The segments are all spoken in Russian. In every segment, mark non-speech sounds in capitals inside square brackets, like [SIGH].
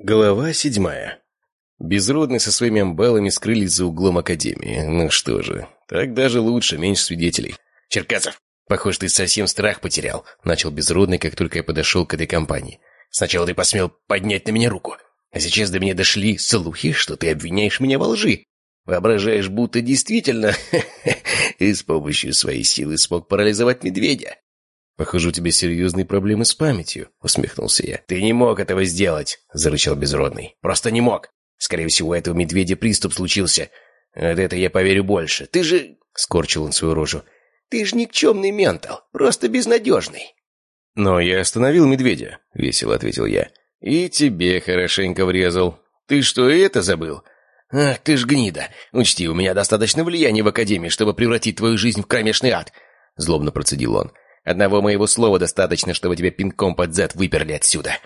Глава седьмая. Безродные со своими амбалами скрылись за углом Академии. Ну что же, так даже лучше, меньше свидетелей. «Черкасов, похоже, ты совсем страх потерял», — начал Безродный, как только я подошел к этой компании. «Сначала ты посмел поднять на меня руку, а сейчас до меня дошли слухи, что ты обвиняешь меня во лжи. Воображаешь, будто действительно [LAUGHS] и с помощью своей силы смог парализовать медведя. «Похоже, у тебя серьезные проблемы с памятью», — усмехнулся я. «Ты не мог этого сделать», — зарычал Безродный. «Просто не мог. Скорее всего, у этого медведя приступ случился. Вот это я поверю больше. Ты же...» — скорчил он свою рожу. «Ты же никчемный ментал, просто безнадежный». «Но я остановил медведя», — весело ответил я. «И тебе хорошенько врезал. Ты что, и это забыл?» «Ах, ты ж гнида! Учти, у меня достаточно влияния в Академии, чтобы превратить твою жизнь в кромешный ад!» Злобно процедил он. Одного моего слова достаточно, чтобы тебя пинком под зад выперли отсюда».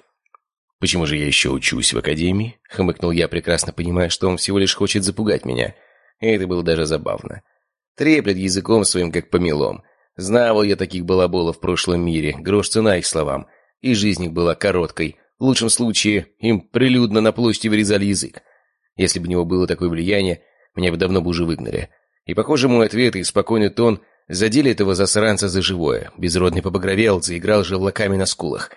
«Почему же я еще учусь в академии?» — хмыкнул я, прекрасно понимая, что он всего лишь хочет запугать меня. И это было даже забавно. Треплет языком своим, как помелом. Знавал я таких балаболов в прошлом мире, грош цена их словам. И жизнь их была короткой. В лучшем случае, им прилюдно на площади вырезали язык. Если бы у него было такое влияние, меня бы давно бы уже выгнали. И, похоже, мой ответ и спокойный тон Задели этого засранца за живое. Безродный побагровел, заиграл желваками на скулах.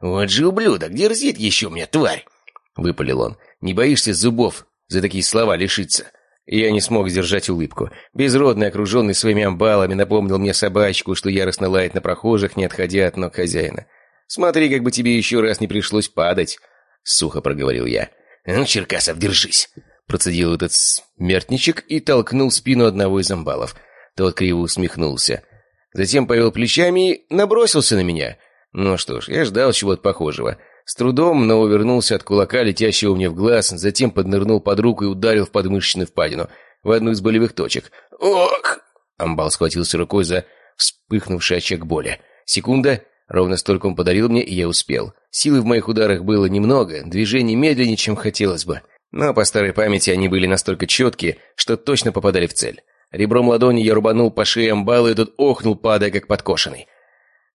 «Вот же ублюдок, дерзит еще мне, тварь!» — выпалил он. «Не боишься зубов за такие слова лишиться?» Я не смог сдержать улыбку. Безродный, окруженный своими амбалами, напомнил мне собачку, что яростно лает на прохожих, не отходя от ног хозяина. «Смотри, как бы тебе еще раз не пришлось падать!» — сухо проговорил я. «Ну, Черкасов, держись!» Процедил этот смертничек и толкнул спину одного из амбалов — тот криво усмехнулся. Затем повел плечами и набросился на меня. Ну что ж, я ждал чего-то похожего. С трудом, но увернулся от кулака, летящего мне в глаз, затем поднырнул под руку и ударил в подмышечную впадину, в одну из болевых точек. «Ох!» Амбал схватился рукой за вспыхнувший очаг боли. Секунда, ровно столько он подарил мне, и я успел. Силы в моих ударах было немного, движений медленнее, чем хотелось бы. Но по старой памяти они были настолько четкие, что точно попадали в цель. Ребром ладони я рубанул по шее амбала, и тот охнул, падая как подкошенный.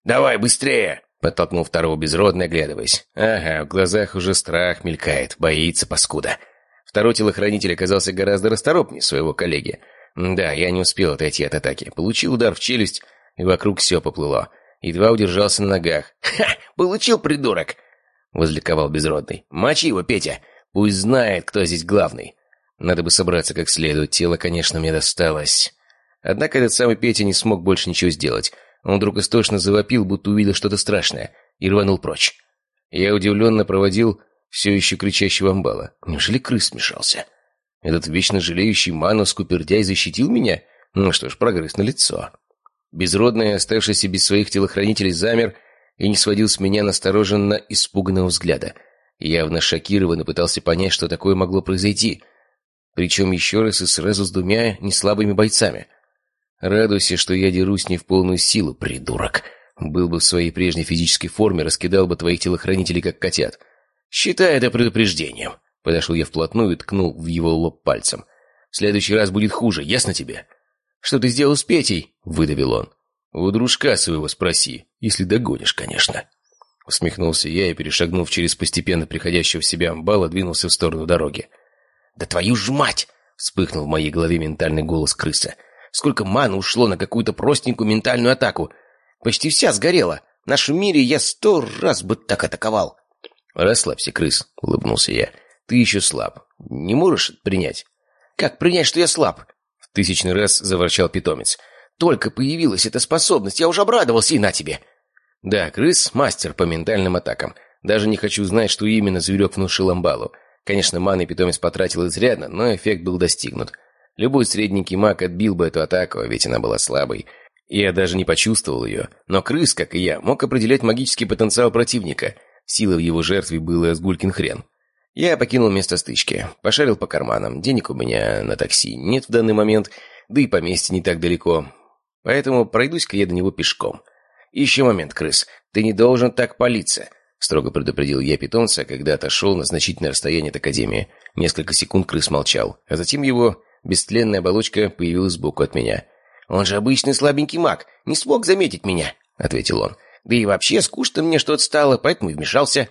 «Давай, быстрее!» — подтолкнул второго безродно, оглядываясь. «Ага, в глазах уже страх мелькает, боится паскуда». Второй телохранитель оказался гораздо расторопнее своего коллеги. Да, я не успел отойти от атаки. Получил удар в челюсть, и вокруг все поплыло. Едва удержался на ногах. «Ха! Получил, придурок!» — возликовал безродный. «Мочи его, Петя! Пусть знает, кто здесь главный!» Надо бы собраться как следует, тело, конечно, мне досталось. Однако этот самый Петя не смог больше ничего сделать. Он вдруг истошно завопил, будто увидел что-то страшное, и рванул прочь. Я удивленно проводил все еще кричащего амбала. Неужели крыс смешался? Этот вечно жалеющий ману скупердяй защитил меня? Ну что ж, прогресс на лицо. Безродный, оставшийся без своих телохранителей, замер и не сводил с меня настороженно испуганного взгляда. Явно шокированно пытался понять, что такое могло произойти — причем еще раз и сразу с двумя неслабыми бойцами. Радуйся, что я дерусь не в полную силу, придурок. Был бы в своей прежней физической форме, раскидал бы твоих телохранителей, как котят. Считай это предупреждением. Подошел я вплотную и ткнул в его лоб пальцем. В следующий раз будет хуже, ясно тебе? Что ты сделал с Петей? Выдавил он. У дружка своего спроси, если догонишь, конечно. Усмехнулся я и, перешагнув через постепенно приходящего в себя амбала, двинулся в сторону дороги. «Да твою ж мать!» — вспыхнул в моей голове ментальный голос крыса. «Сколько маны ушло на какую-то простенькую ментальную атаку! Почти вся сгорела! В нашем мире я сто раз бы так атаковал!» «Расслабься, крыс», — улыбнулся я. «Ты еще слаб. Не можешь принять?» «Как принять, что я слаб?» В тысячный раз заворчал питомец. «Только появилась эта способность, я уже обрадовался, и на тебе!» «Да, крыс — мастер по ментальным атакам. Даже не хочу знать, что именно зверек внушил амбалу. Конечно, маны питомец потратил изрядно, но эффект был достигнут. Любой средненький маг отбил бы эту атаку, ведь она была слабой. Я даже не почувствовал ее. Но крыс, как и я, мог определять магический потенциал противника. Силы в его жертве было сгулькин хрен. Я покинул место стычки, пошарил по карманам. Денег у меня на такси нет в данный момент, да и поместье не так далеко. Поэтому пройдусь-ка я до него пешком. Еще момент, крыс. Ты не должен так палиться. Строго предупредил я питомца, когда отошел на значительное расстояние от Академии. Несколько секунд крыс молчал, а затем его бестленная оболочка появилась сбоку от меня. «Он же обычный слабенький маг, не смог заметить меня», — ответил он. «Да и вообще скучно мне что-то стало, поэтому и вмешался».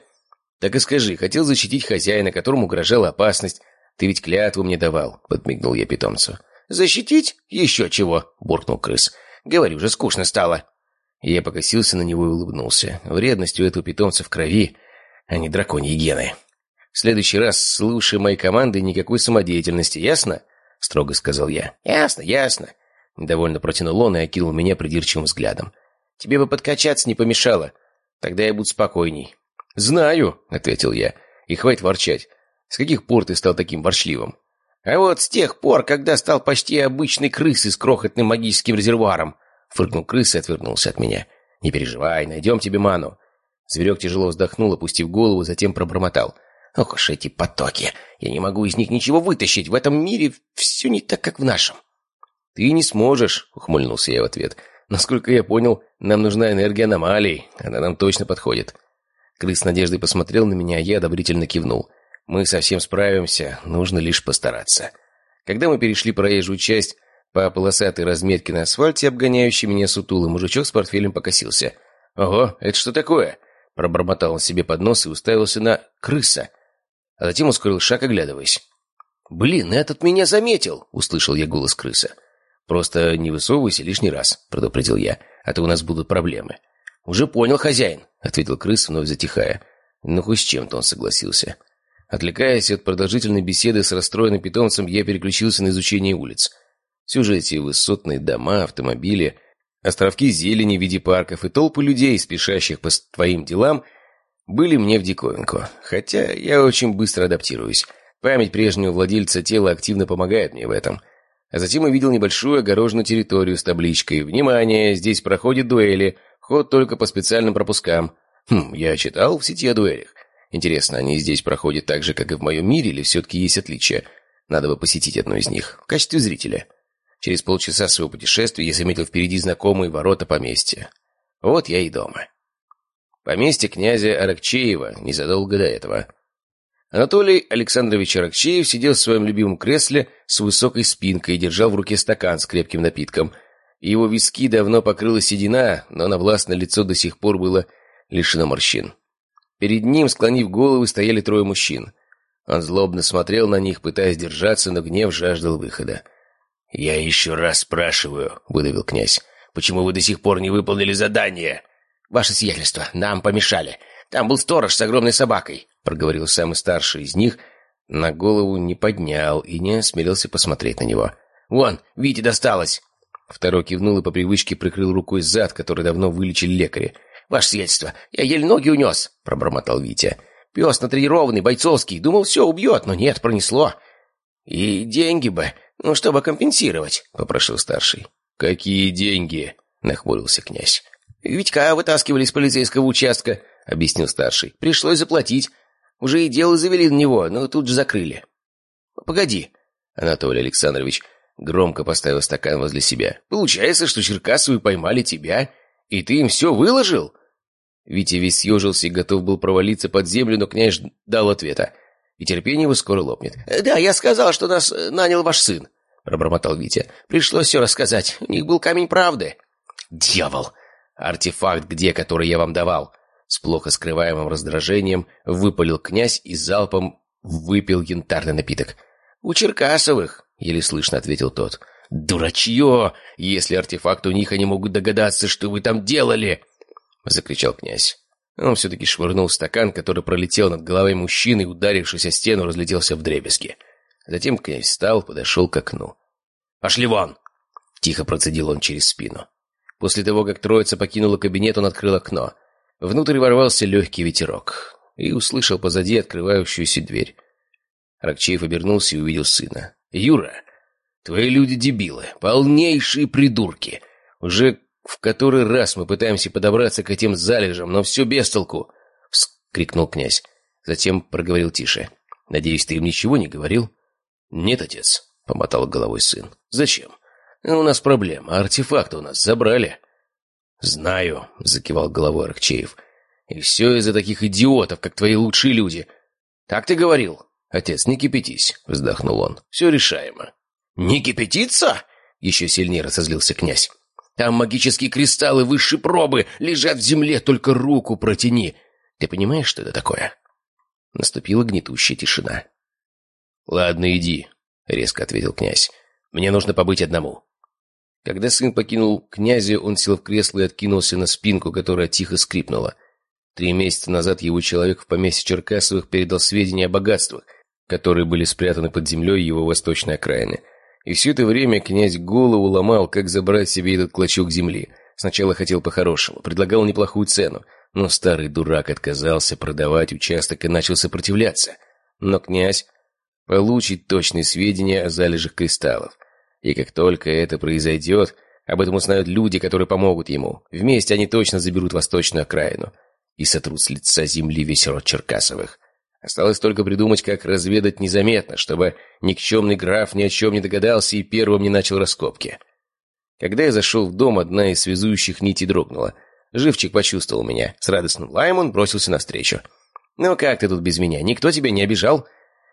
«Так и скажи, хотел защитить хозяина, которому угрожала опасность. Ты ведь клятву мне давал», — подмигнул я питомцу. «Защитить? Еще чего!» — буркнул крыс. «Говорю же, скучно стало». Я покосился на него и улыбнулся. Вредность у этого питомца в крови, а не драконьи гены. «В следующий раз слушай моей команды никакой самодеятельности, ясно?» — строго сказал я. «Ясно, ясно». Недовольно протянул он и окинул меня придирчивым взглядом. «Тебе бы подкачаться не помешало. Тогда я буду спокойней». «Знаю», — ответил я. «И хватит ворчать. С каких пор ты стал таким ворчливым?» «А вот с тех пор, когда стал почти обычной крысой с крохотным магическим резервуаром», фыркнул крыс и отвернулся от меня. «Не переживай, найдем тебе ману». Зверек тяжело вздохнул, опустив голову, затем пробормотал. «Ох уж эти потоки! Я не могу из них ничего вытащить. В этом мире все не так, как в нашем». «Ты не сможешь», — ухмыльнулся я в ответ. «Насколько я понял, нам нужна энергия аномалий. Она нам точно подходит». Крыс с надеждой посмотрел на меня, а я одобрительно кивнул. Мы совсем справимся, нужно лишь постараться. Когда мы перешли проезжую часть, по полосатой разметке на асфальте, обгоняющий меня сутулый мужичок с портфелем покосился. «Ого, это что такое?» Пробормотал он себе под нос и уставился на крыса. А затем ускорил шаг, оглядываясь. «Блин, этот меня заметил!» — услышал я голос крыса. «Просто не высовывайся лишний раз», — предупредил я, — «а то у нас будут проблемы». «Уже понял, хозяин», — ответил крыс, вновь затихая. Ну, хоть с чем-то он согласился. Отвлекаясь от продолжительной беседы с расстроенным питомцем, я переключился на изучение улиц. Все же эти высотные дома, автомобили, островки зелени в виде парков и толпы людей, спешащих по твоим делам, были мне в диковинку. Хотя я очень быстро адаптируюсь. Память прежнего владельца тела активно помогает мне в этом. А затем увидел небольшую огороженную территорию с табличкой «Внимание! Здесь проходят дуэли. Ход только по специальным пропускам». Хм, я читал в сети о дуэлях. Интересно, они здесь проходят так же, как и в моем мире, или все-таки есть отличия? Надо бы посетить одну из них, в качестве зрителя. Через полчаса своего путешествия я заметил впереди знакомые ворота поместья. Вот я и дома. Поместье князя Аракчеева незадолго до этого. Анатолий Александрович Аракчеев сидел в своем любимом кресле с высокой спинкой и держал в руке стакан с крепким напитком. Его виски давно покрыла седина, но на властное лицо до сих пор было лишено морщин. Перед ним, склонив головы, стояли трое мужчин. Он злобно смотрел на них, пытаясь держаться, но гнев жаждал выхода. «Я еще раз спрашиваю», — выдавил князь, — «почему вы до сих пор не выполнили задание?» «Ваше сиятельство, нам помешали. Там был сторож с огромной собакой», — проговорил самый старший из них, на голову не поднял и не осмелился посмотреть на него. «Вон, Вите досталось!» Второй кивнул и по привычке прикрыл рукой зад, который давно вылечили лекари. «Ваше сиятельство, я еле ноги унес», — пробормотал Витя. «Пес натренированный, бойцовский. Думал, все, убьет, но нет, пронесло». «И деньги бы, ну, чтобы компенсировать», — попросил старший. «Какие деньги?» — нахмурился князь. «Витька вытаскивали из полицейского участка», — объяснил старший. «Пришлось заплатить. Уже и дело завели на него, но тут же закрыли». «Погоди», — Анатолий Александрович громко поставил стакан возле себя. «Получается, что Черкасовы поймали тебя, и ты им все выложил?» Витя весь съежился и готов был провалиться под землю, но князь дал ответа. И терпение его скоро лопнет. «Да, я сказал, что нас э, нанял ваш сын», — пробормотал Витя. «Пришлось все рассказать. У них был камень правды». «Дьявол! Артефакт где, который я вам давал?» С плохо скрываемым раздражением выпалил князь и залпом выпил янтарный напиток. «У Черкасовых», — еле слышно ответил тот. «Дурачье! Если артефакт у них, они могут догадаться, что вы там делали!» — закричал князь. Он все-таки швырнул стакан, который пролетел над головой мужчины и, ударившись о стену, разлетелся в дребезги. Затем князь встал, подошел к окну. «Пошли вон!» — тихо процедил он через спину. После того, как троица покинула кабинет, он открыл окно. Внутрь ворвался легкий ветерок и услышал позади открывающуюся дверь. Рокчеев обернулся и увидел сына. «Юра, твои люди дебилы, полнейшие придурки. Уже в который раз мы пытаемся подобраться к этим залежам, но все без толку!» — вскрикнул князь. Затем проговорил тише. «Надеюсь, ты им ничего не говорил?» «Нет, отец», — помотал головой сын. «Зачем? У нас проблема. Артефакты у нас забрали». «Знаю», — закивал головой Аркчеев. «И все из-за таких идиотов, как твои лучшие люди». «Так ты говорил?» «Отец, не кипятись», — вздохнул он. «Все решаемо». «Не кипятиться?» — еще сильнее разозлился князь. «Там магические кристаллы высшей пробы лежат в земле, только руку протяни. Ты понимаешь, что это такое?» Наступила гнетущая тишина. «Ладно, иди», — резко ответил князь. «Мне нужно побыть одному». Когда сын покинул князя, он сел в кресло и откинулся на спинку, которая тихо скрипнула. Три месяца назад его человек в поместье Черкасовых передал сведения о богатствах, которые были спрятаны под землей его восточной окраины. И все это время князь голову ломал, как забрать себе этот клочок земли. Сначала хотел по-хорошему, предлагал неплохую цену, но старый дурак отказался продавать участок и начал сопротивляться. Но князь получит точные сведения о залежах кристаллов. И как только это произойдет, об этом узнают люди, которые помогут ему. Вместе они точно заберут восточную окраину и сотрут с лица земли весь род Черкасовых. Осталось только придумать, как разведать незаметно, чтобы никчемный граф ни о чем не догадался и первым не начал раскопки. Когда я зашел в дом, одна из связующих нитей дрогнула. Живчик почувствовал меня. С радостным лаем он бросился навстречу. «Ну как ты тут без меня? Никто тебя не обижал?»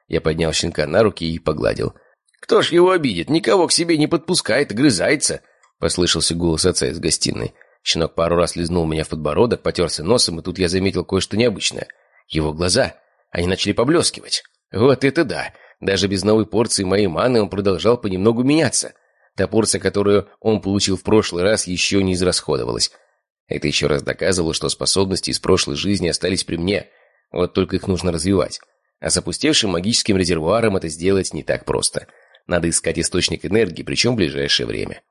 Я поднял щенка на руки и погладил. «Кто ж его обидит? Никого к себе не подпускает, грызается!» Послышался голос отца из гостиной. Щенок пару раз лизнул меня в подбородок, потерся носом, и тут я заметил кое-что необычное. Его глаза. Они начали поблескивать. Вот это да! Даже без новой порции моей маны он продолжал понемногу меняться. Та порция, которую он получил в прошлый раз, еще не израсходовалась. Это еще раз доказывало, что способности из прошлой жизни остались при мне. Вот только их нужно развивать. А с опустевшим магическим резервуаром это сделать не так просто. Надо искать источник энергии, причем в ближайшее время.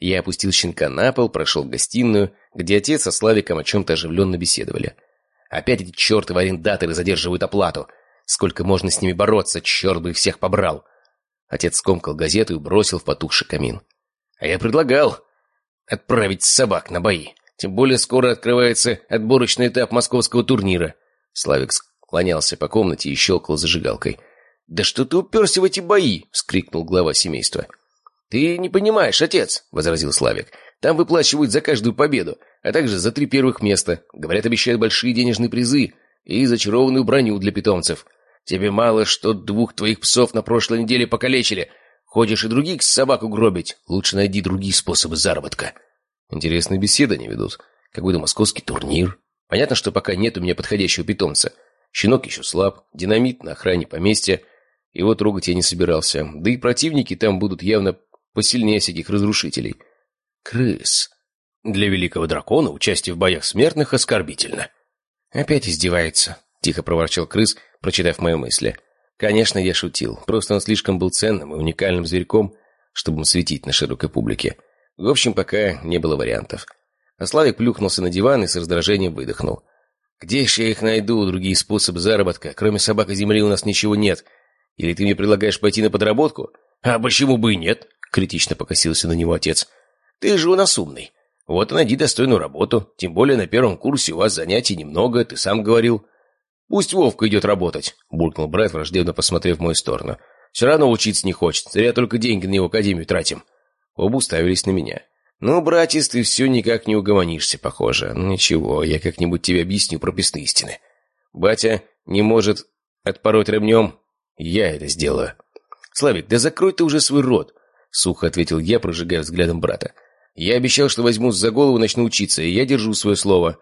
Я опустил щенка на пол, прошел в гостиную, где отец со Славиком о чем-то оживленно беседовали. Опять эти чертовы арендаторы задерживают оплату. Сколько можно с ними бороться, черт бы их всех побрал. Отец скомкал газету и бросил в потухший камин. А я предлагал отправить собак на бои. Тем более скоро открывается отборочный этап московского турнира. Славик склонялся по комнате и щелкал зажигалкой. «Да что ты уперся в эти бои?» — вскрикнул глава семейства. «Ты не понимаешь, отец», — возразил Славик. «Там выплачивают за каждую победу, а также за три первых места. Говорят, обещают большие денежные призы и зачарованную броню для питомцев. Тебе мало, что двух твоих псов на прошлой неделе покалечили. Ходишь и других собак угробить. Лучше найди другие способы заработка». Интересные беседы они ведут. Какой-то московский турнир. Понятно, что пока нет у меня подходящего питомца. Щенок еще слаб, динамит на охране поместья. Его трогать я не собирался. Да и противники там будут явно посильнее всяких разрушителей. Крыс. Для великого дракона участие в боях смертных оскорбительно. Опять издевается, тихо проворчал крыс, прочитав мои мысли. Конечно, я шутил. Просто он слишком был ценным и уникальным зверьком, чтобы светить на широкой публике. В общем, пока не было вариантов. А Славик плюхнулся на диван и с раздражением выдохнул. «Где ж я их найду, другие способы заработка? Кроме собак и земли у нас ничего нет. Или ты мне предлагаешь пойти на подработку? А почему бы и нет?» Критично покосился на него отец. «Ты же у нас умный. Вот и найди достойную работу. Тем более на первом курсе у вас занятий немного, ты сам говорил». «Пусть Вовка идет работать», — буркнул брат, враждебно посмотрев в мою сторону. «Все равно учиться не хочет. Зря только деньги на его академию тратим». Оба уставились на меня. «Ну, братец, ты все никак не угомонишься, похоже. Ну, ничего, я как-нибудь тебе объясню прописные истины. Батя не может отпороть ремнем. Я это сделаю». «Славик, да закрой ты уже свой рот. — сухо ответил я, прожигая взглядом брата. «Я обещал, что возьму за голову и начну учиться, и я держу свое слово».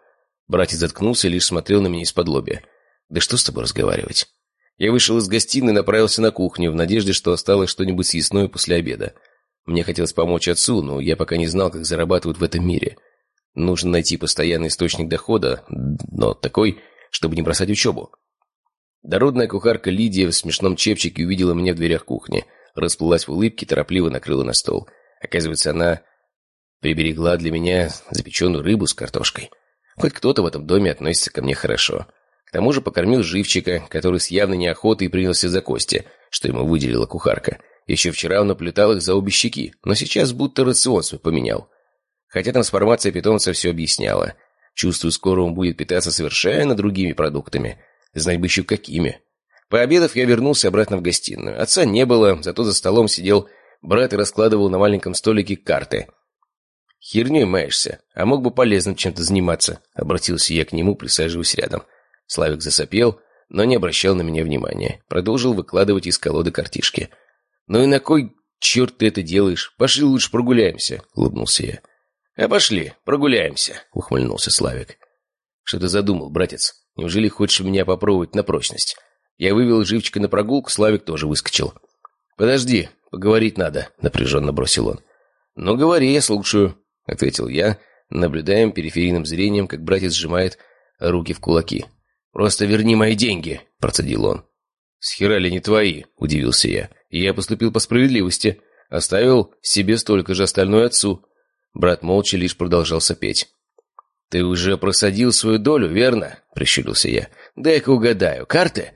Братец заткнулся и лишь смотрел на меня из-под лобья. «Да что с тобой разговаривать?» Я вышел из гостиной и направился на кухню, в надежде, что осталось что-нибудь съестное после обеда. Мне хотелось помочь отцу, но я пока не знал, как зарабатывают в этом мире. Нужно найти постоянный источник дохода, но такой, чтобы не бросать учебу. Дородная кухарка Лидия в смешном чепчике увидела меня в дверях кухни — расплылась в улыбке, торопливо накрыла на стол. Оказывается, она приберегла для меня запеченную рыбу с картошкой. Хоть кто-то в этом доме относится ко мне хорошо. К тому же покормил живчика, который с явной неохотой принялся за кости, что ему выделила кухарка. Еще вчера он оплетал их за обе щеки, но сейчас будто рацион свой поменял. Хотя трансформация питомца все объясняла. Чувствую, скоро он будет питаться совершенно другими продуктами. Знать бы еще какими. Пообедав, я вернулся обратно в гостиную. Отца не было, зато за столом сидел брат и раскладывал на маленьком столике карты. «Херней маешься, а мог бы полезным чем-то заниматься», — обратился я к нему, присаживаясь рядом. Славик засопел, но не обращал на меня внимания. Продолжил выкладывать из колоды картишки. «Ну и на кой черт ты это делаешь? Пошли лучше прогуляемся», — улыбнулся я. «А пошли, прогуляемся», — ухмыльнулся Славик. «Что ты задумал, братец? Неужели хочешь меня попробовать на прочность?» Я вывел живчика на прогулку, Славик тоже выскочил. «Подожди, поговорить надо», — напряженно бросил он. «Ну, говори, я слушаю», — ответил я, наблюдаем периферийным зрением, как братец сжимает руки в кулаки. «Просто верни мои деньги», — процедил он. «Схера ли не твои?» — удивился я. «И я поступил по справедливости. Оставил себе столько же, остальное отцу». Брат молча лишь продолжал сопеть. «Ты уже просадил свою долю, верно?» — прищурился я. «Дай-ка угадаю. Карты?»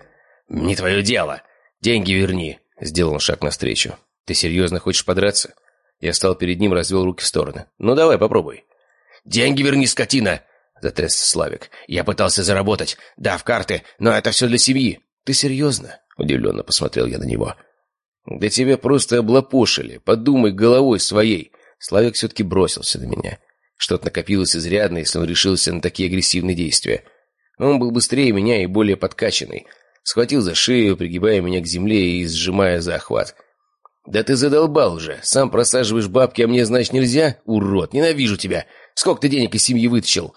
«Не твое дело. Деньги верни», — сделал он шаг навстречу. «Ты серьезно хочешь подраться?» Я стал перед ним, развел руки в стороны. «Ну, давай, попробуй». «Деньги верни, скотина!» — затрясся Славик. «Я пытался заработать. Да, в карты, но это все для семьи». «Ты серьезно?» — удивленно посмотрел я на него. «Да тебя просто облапошили. Подумай головой своей». Славик все-таки бросился на меня. Что-то накопилось изрядно, если он решился на такие агрессивные действия. Он был быстрее меня и более подкачанный. Схватил за шею, пригибая меня к земле и сжимая за охват. «Да ты задолбал уже. Сам просаживаешь бабки, а мне, значит, нельзя? Урод, ненавижу тебя. Сколько ты денег из семьи вытащил?»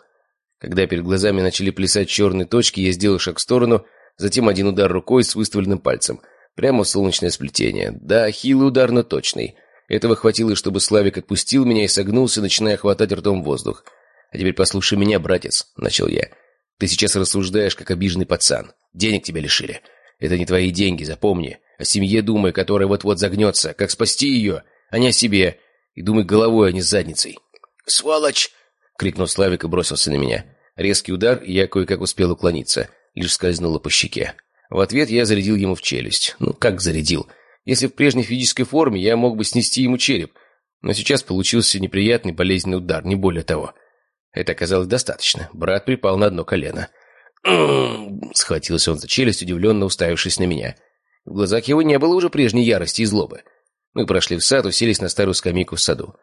Когда перед глазами начали плясать черные точки, я сделал шаг в сторону, затем один удар рукой с выставленным пальцем. Прямо в солнечное сплетение. Да, хилый удар, но точный. Этого хватило, чтобы Славик отпустил меня и согнулся, начиная хватать ртом воздух. «А теперь послушай меня, братец», — начал я. «Ты сейчас рассуждаешь, как обиженный пацан. Денег тебя лишили. Это не твои деньги, запомни. О семье думай, которая вот-вот загнется. Как спасти ее, а не о себе. И думай головой, а не задницей». «Сволочь!» — крикнул Славик и бросился на меня. Резкий удар, и я кое-как успел уклониться. Лишь скользнуло по щеке. В ответ я зарядил ему в челюсть. Ну, как зарядил? Если в прежней физической форме, я мог бы снести ему череп. Но сейчас получился неприятный болезненный удар, не более того. Это оказалось достаточно. Брат припал на одно колено. Схватился он за челюсть, удивленно уставившись на меня. В глазах его не было уже прежней ярости и злобы. Мы прошли в сад, уселись на старую скамейку в саду.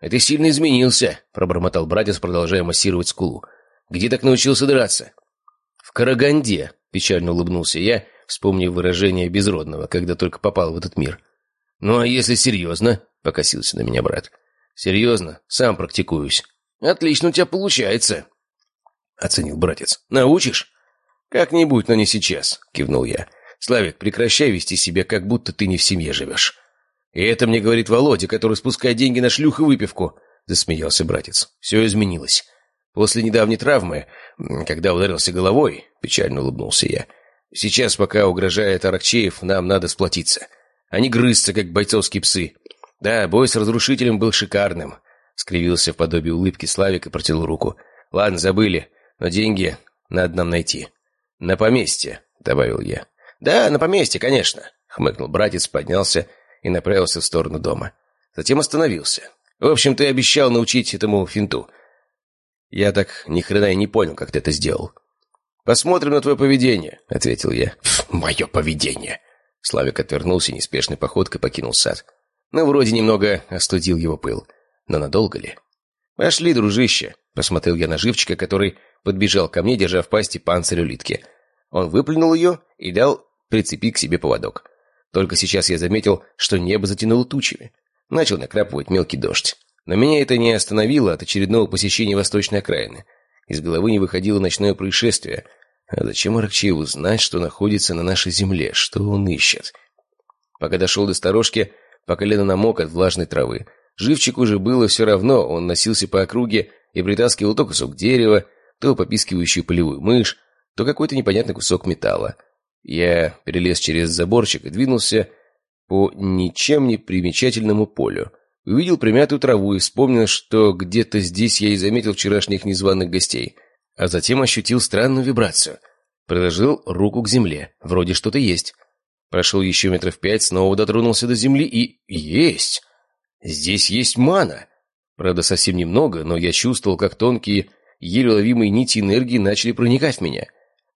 «Это сильно изменился», — пробормотал братец, продолжая массировать скулу. «Где так научился драться?» «В Караганде», — печально улыбнулся я, вспомнив выражение безродного, когда только попал в этот мир. «Ну а если серьезно?» — покосился на меня брат. «Серьезно? Сам практикуюсь». «Отлично у тебя получается», — оценил братец. «Научишь?» «Как-нибудь, но не сейчас», — кивнул я. «Славик, прекращай вести себя, как будто ты не в семье живешь». «И это мне говорит Володя, который спускает деньги на шлюх и выпивку», — засмеялся братец. «Все изменилось. После недавней травмы, когда ударился головой, — печально улыбнулся я, — Сейчас, пока угрожает Аракчеев, нам надо сплотиться. Они грызться, как бойцовские псы. Да, бой с разрушителем был шикарным. Скривился в подобии улыбки Славик и протянул руку. Ладно, забыли, но деньги надо нам найти. На поместье, добавил я. Да, на поместье, конечно. Хмыкнул братец, поднялся и направился в сторону дома. Затем остановился. В общем, ты обещал научить этому финту. Я так ни хрена и не понял, как ты это сделал. «Посмотрим на твое поведение», — ответил я. «Мое поведение!» Славик отвернулся неспешной походкой покинул сад. Ну, вроде немного остудил его пыл. Но надолго ли? «Пошли, дружище», — посмотрел я на живчика, который подбежал ко мне, держа в пасти панцирь улитки. Он выплюнул ее и дал прицепить к себе поводок. Только сейчас я заметил, что небо затянуло тучами. Начал накрапывать мелкий дождь. Но меня это не остановило от очередного посещения восточной окраины. Из головы не выходило ночное происшествие. А зачем Аракчееву знать, что находится на нашей земле? Что он ищет? Пока дошел до сторожки, по колено намок от влажной травы. Живчик уже было все равно, он носился по округе и притаскивал то кусок дерева, то попискивающую полевую мышь, то какой-то непонятный кусок металла. Я перелез через заборчик и двинулся по ничем не примечательному полю. Увидел примятую траву и вспомнил, что где-то здесь я и заметил вчерашних незваных гостей. А затем ощутил странную вибрацию. Приложил руку к земле. Вроде что-то есть. Прошел еще метров пять, снова дотронулся до земли и... Есть! Здесь есть мана! Правда, совсем немного, но я чувствовал, как тонкие, еле ловимые нити энергии начали проникать в меня.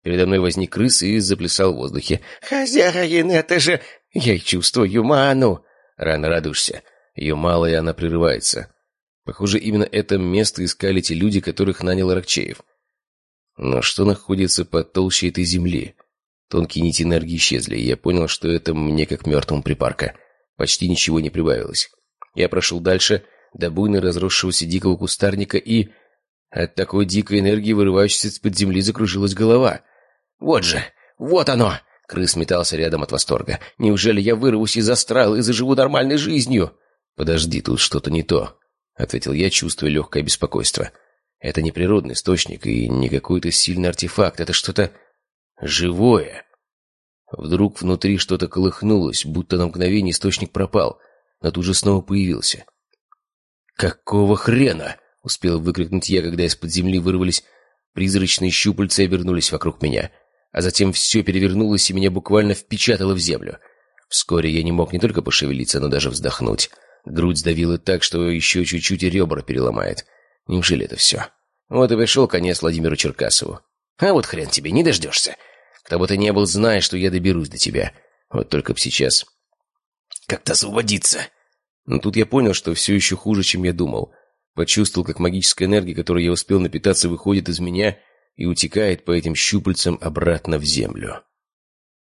Передо мной возник крыс и заплясал в воздухе. «Хозяин, это же... Я чувствую ману!» Рано радуешься. Ее мало, и она прерывается. Похоже, именно это место искали те люди, которых нанял Аракчеев. Но что находится под толщей этой земли? Тонкие нити энергии исчезли, и я понял, что это мне как мертвому припарка. Почти ничего не прибавилось. Я прошел дальше, до буйно разросшегося дикого кустарника, и... От такой дикой энергии, вырывающейся из-под земли, закружилась голова. «Вот же! Вот оно! Крыс метался рядом от восторга. «Неужели я вырвусь из астрала и заживу нормальной жизнью?» «Подожди, тут что-то не то», — ответил я, чувствуя легкое беспокойство. «Это не природный источник и не какой-то сильный артефакт. Это что-то живое». Вдруг внутри что-то колыхнулось, будто на мгновение источник пропал, но тут же снова появился. «Какого хрена?» — успел выкрикнуть я, когда из-под земли вырвались призрачные щупальца и вернулись вокруг меня. А затем все перевернулось и меня буквально впечатало в землю. Вскоре я не мог не только пошевелиться, но даже вздохнуть. Грудь сдавила так, что еще чуть-чуть и ребра переломает. Неужели это все? Вот и пришел конец Владимиру Черкасову. А вот хрен тебе, не дождешься. Кто бы ты ни был, знай, что я доберусь до тебя. Вот только б сейчас... Как-то освободиться. Но тут я понял, что все еще хуже, чем я думал. Почувствовал, как магическая энергия, которой я успел напитаться, выходит из меня и утекает по этим щупальцам обратно в землю.